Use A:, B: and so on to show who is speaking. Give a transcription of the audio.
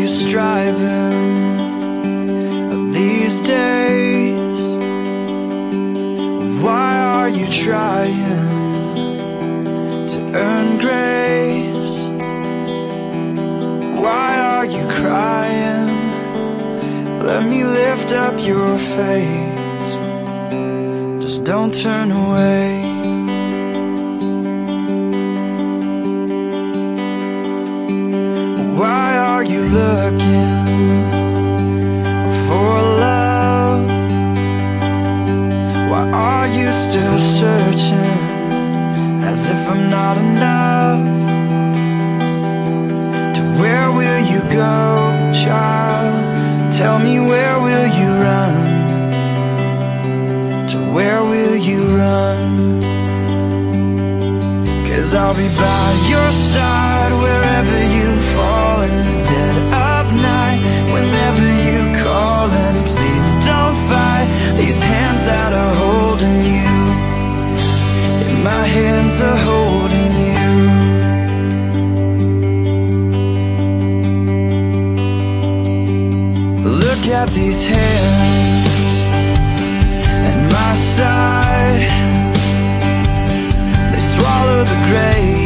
A: you striving Let me lift up your face. Just don't turn away. Why are you looking for love? Why are you still searching as if I'm not enough? To where will you go, child? Tell me where will you run? To where will you run? Cause I'll be by your side wherever you these hands and my side. They swallow the grave